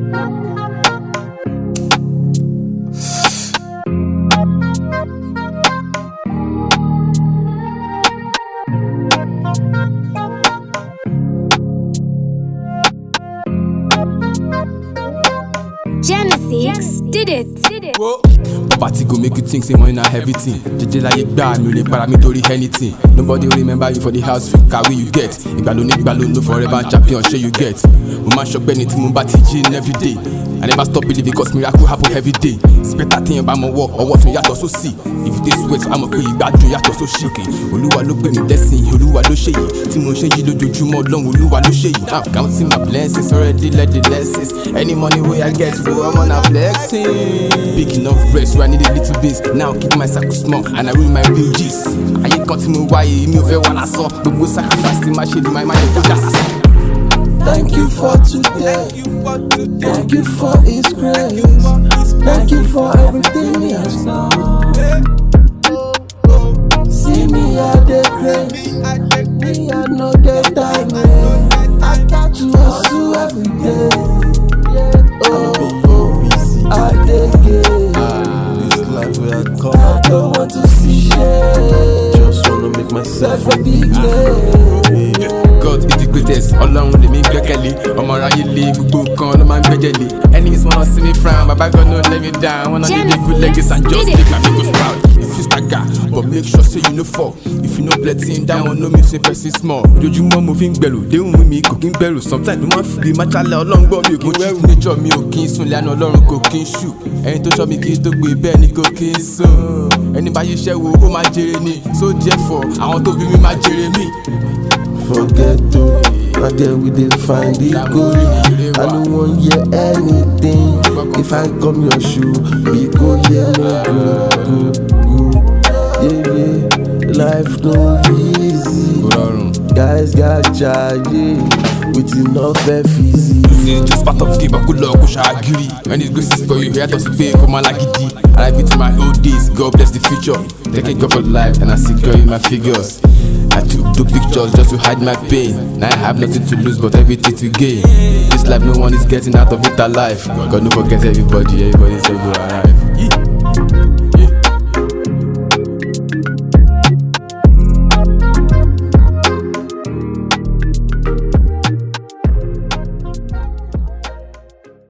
Oh, Genesis did it. Did it. Party go make you think say money na everything. Jẹjẹ láyé gbá mi ò lè para mi torí anything. Nobody remember you for the house you kàwé you get. Ìgbàló ní ìgbàló no forever champion ṣé you get. Mo máa ń ṣọpẹ́ ní tí mo bá ti jí everyday. I never stop believing cause miracle happen every day. Spẹ́tà téèyàn bá mọ wọ ọwọ́ tún yàtọ̀ sósì. If you dey sweat, a mọ̀ pé ìgbádùn yàtọ̀ sósì. Olúwa ló gbé mi lẹ́sìn, Olúwa ló ṣe yìí. Tí mo ṣe yí lójoojúmọ́, Ọlọ́run Olúwa ló ṣe yìí. I'm counting my blessings already let the lessons. Any money wey I get, bro, I'm on a flexing. Big enough breast where I need a little bit. Now keep my circle small and I read my real gist. Ayé kan tí mo wáyé, mi ò fẹ́ wà lásán. Gbogbo sacrifice tí máa ṣe ni máa máa yẹ kó já sásán. Thank you for today. Thank you for His grace. Thank you for everything He has done. See me at the grace. Me I know the myself. Self a big name. God is the greatest, ọlọ́run lèmi gbẹ́kẹ̀lé. Ọmọ aráyé lé gbogbo nǹkan ló máa ń gbẹ́jẹ̀ lé enemies wanna see me frown baba God no let me down wanna leave a good legacy and just make my people proud stagger but make sure say you no fall. If you no blessing that one no mean say person small. Ojoojúmọ́ mo fi ń gbẹ̀rù déhùn mi mi kò kí ń gbẹ̀rù. Sometimes mo máa ń fi májàlẹ̀ ọlọ́run gbọ́ mi ò kí ń wẹ̀rù nature mi ò kí ń sùn lẹ́nu ọlọ́run kò kí ń ṣù ẹni tó sọ mi kí n tó gbé bẹ́ẹ̀ ni kò kí ń sùn. Ẹni bá yíṣẹ́ wo ó máa jèrè ni. So therefore àwọn tó bí mi máa jèrè mi. forget to na there we dey find the gold i no wan hear anything. If i come your shoe we go hear me go life no easy guys got jaye with enough easy. Losing just part of game, but good luck, push agiri. When it's graces for you, here to stay, come on like it. And I beat my old days, God bless the future. Taking God for life, and I secure in my figures. I took two pictures just to hide my pain. Now I have nothing to lose, but everything to gain. This life, no one is getting out of it alive. God, no forget everybody, everybody's so good alive.